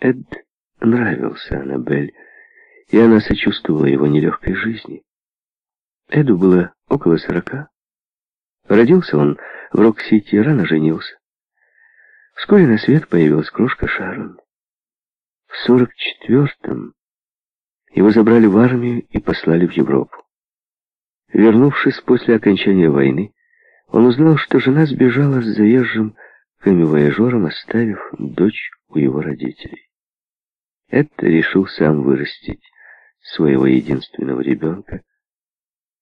Эд нравился Аннабель, и она сочувствовала его нелегкой жизни. Эду было около сорока. Родился он в Рок-Сити, рано женился. Вскоре на свет появилась крошка Шарон. В сорок четвертом его забрали в армию и послали в Европу. Вернувшись после окончания войны, он узнал, что жена сбежала с заезжим камевояжером, оставив дочь у его родителей. Это решил сам вырастить своего единственного ребенка,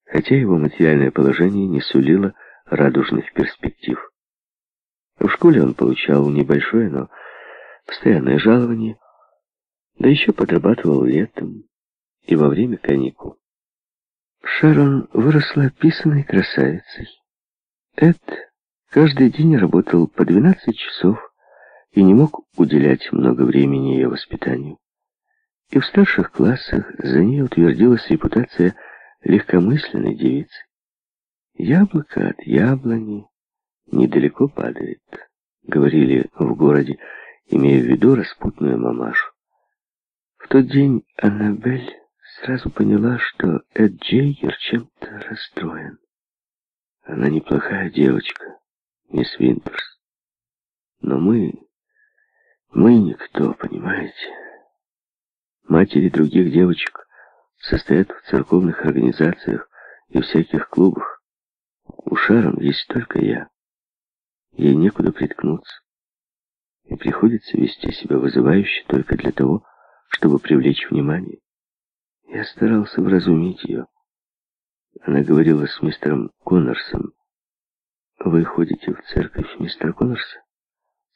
хотя его материальное положение не сулило радужных перспектив. В школе он получал небольшое, но постоянное жалование, да еще подрабатывал летом и во время каникул. Шарон выросла описанной красавицей. Эд каждый день работал по 12 часов и не мог уделять много времени ее воспитанию. И в старших классах за ней утвердилась репутация легкомысленной девицы. Яблоко от яблони недалеко падает, говорили в городе, имея в виду распутную мамашу. В тот день Аннабель сразу поняла, что Эд Джейгер чем-то расстроен. Она неплохая девочка, мисс Винтерс. Но мы... мы никто, понимаете? Матери других девочек состоят в церковных организациях и всяких клубах. У Шарон есть только я. Ей некуда приткнуться. И приходится вести себя вызывающе только для того, чтобы привлечь внимание. Я старался вразумить ее. Она говорила с мистером Коннорсом. «Вы ходите в церковь мистера Коннорса?»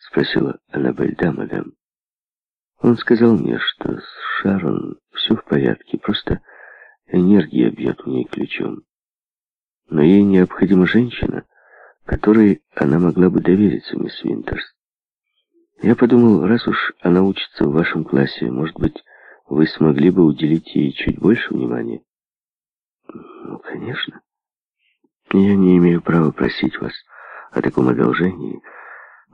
Спросила Аннабель. «Да, мадам». Он сказал мне, что с Шарон все в порядке, просто энергия бьет у ней ключом. Но ей необходима женщина, которой она могла бы довериться, мисс Винтерс. Я подумал, раз уж она учится в вашем классе, может быть, вы смогли бы уделить ей чуть больше внимания? Ну, конечно. Я не имею права просить вас о таком одолжении,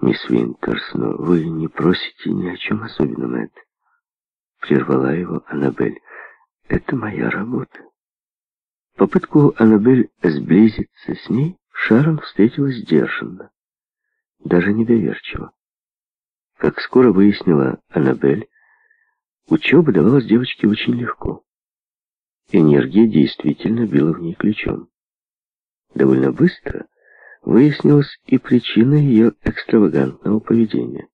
мисс Винтерс, но вы не просите ни о чем особенном, Эд. Прервала его Аннабель. Это моя работа. Попытку Аннабель сблизиться с ней Шарон встретила сдержанно, даже недоверчиво. Как скоро выяснила Аннабель, учеба давалась девочке очень легко. Энергия действительно била в ней ключом. Довольно быстро выяснилась и причина ее экстравагантного поведения.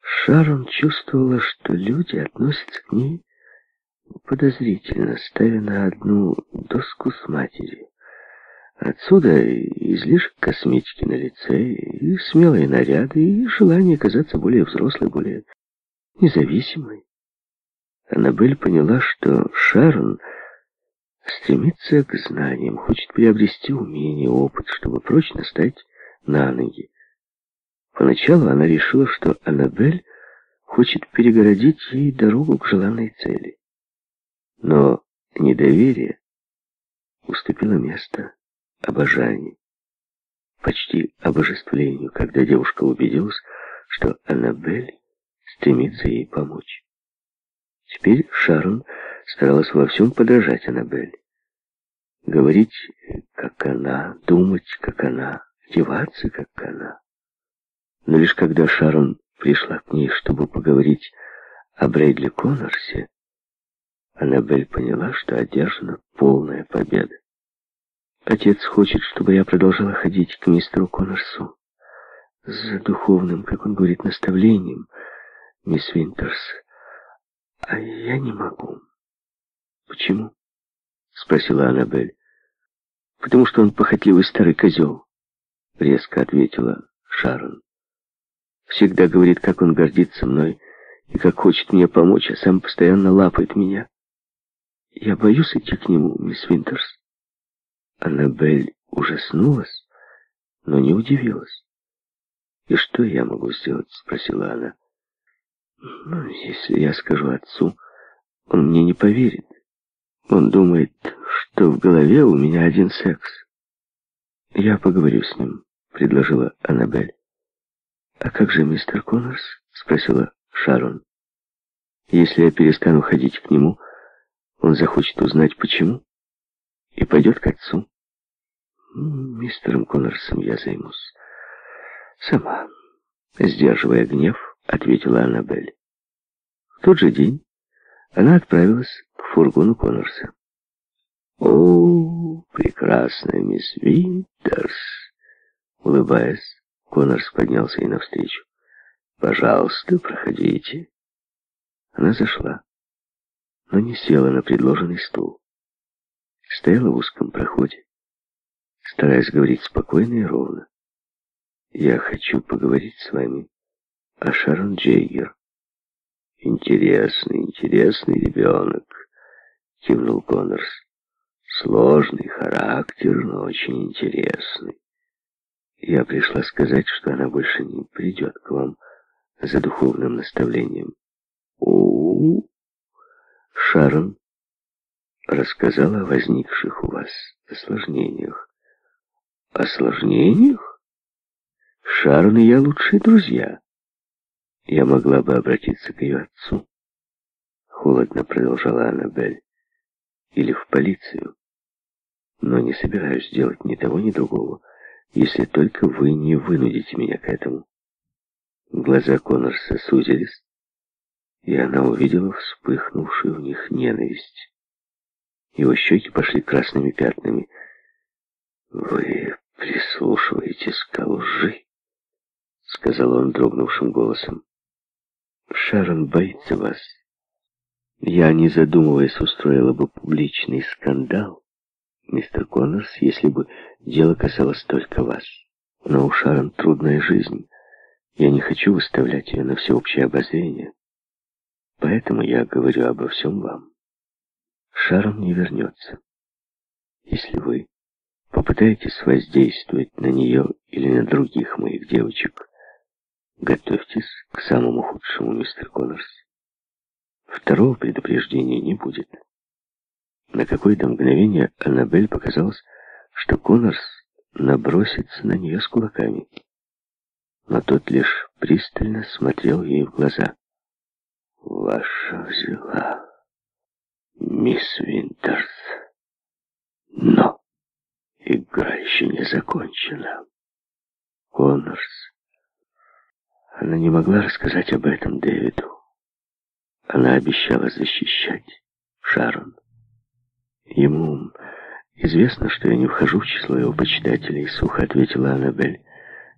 Шарон чувствовала, что люди относятся к ней подозрительно, ставя на одну доску с матерью. Отсюда излишек косметики на лице, и смелые наряды, и желание казаться более взрослой, более независимой. Аннабель поняла, что Шарон стремится к знаниям, хочет приобрести умение, опыт, чтобы прочно стать на ноги. Поначалу она решила, что Аннабель хочет перегородить ей дорогу к желанной цели. Но недоверие уступило место обожанию, почти обожествлению, когда девушка убедилась, что Аннабель стремится ей помочь. Теперь Шарон старалась во всем подражать Аннабель. Говорить, как она, думать, как она, одеваться, как она. Но лишь когда Шарон пришла к ней, чтобы поговорить о Брейдли Коннорсе, Аннабель поняла, что одержана полная победа. Отец хочет, чтобы я продолжала ходить к мистеру Коннорсу за духовным, как он говорит, наставлением, мисс Винтерс. А я не могу. Почему? Спросила Аннабель. Потому что он похотливый старый козел, резко ответила Шарон. Всегда говорит, как он гордится мной и как хочет мне помочь, а сам постоянно лапает меня. Я боюсь идти к нему, мисс Винтерс. Аннабель ужаснулась, но не удивилась. «И что я могу сделать?» — спросила она. Ну, если я скажу отцу, он мне не поверит. Он думает, что в голове у меня один секс. Я поговорю с ним, предложила Аннабель. А как же мистер Коннорс? спросила Шарон. Если я перестану ходить к нему, он захочет узнать, почему, и пойдет к отцу. Мистером Коннорсом я займусь сама. Сдерживая гнев, ответила Аннабель. В тот же день она отправилась фургону Коннорса. «О, прекрасная мисс Винтерс!» Улыбаясь, Коннорс поднялся ей навстречу. «Пожалуйста, проходите». Она зашла, но не села на предложенный стул. Стояла в узком проходе, стараясь говорить спокойно и ровно. «Я хочу поговорить с вами о Шарон Джейгер». «Интересный, интересный ребенок», — кивнул Коннорс. «Сложный характер, но очень интересный. Я пришла сказать, что она больше не придет к вам за духовным наставлением. У, -у, -у. Шарон рассказала о возникших у вас осложнениях. Осложнениях? Шарон и я лучшие друзья. Я могла бы обратиться к ее отцу. Холодно продолжала Аннабель. Или в полицию. Но не собираюсь делать ни того, ни другого если только вы не вынудите меня к этому. Глаза Коннорса сузились, и она увидела вспыхнувшую в них ненависть. Его щеки пошли красными пятнами. «Вы прислушиваетесь к лжи», — сказал он дрогнувшим голосом. «Шарон боится вас. Я, не задумываясь, устроила бы публичный скандал, мистер Коннорс, если бы дело касалось только вас. Но у Шарон трудная жизнь. Я не хочу выставлять ее на всеобщее обозрение. Поэтому я говорю обо всем вам. Шарон не вернется. Если вы попытаетесь воздействовать на нее или на других моих девочек, готовьтесь к самому худшему, мистер Коннорс. Второго предупреждения не будет. На какое-то мгновение Аннабель показалось, что Коннорс набросится на нее с кулаками. Но тот лишь пристально смотрел ей в глаза. «Ваша взяла, мисс Винтерс, но игра еще не закончена». Коннорс. Она не могла рассказать об этом Дэвиду. Она обещала защищать Шарон. Ему известно, что я не вхожу в число его почитателей, сухо ответила Аннабель.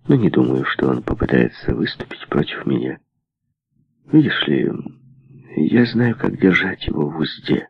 Но не думаю, что он попытается выступить против меня. Видишь ли, я знаю, как держать его в узде.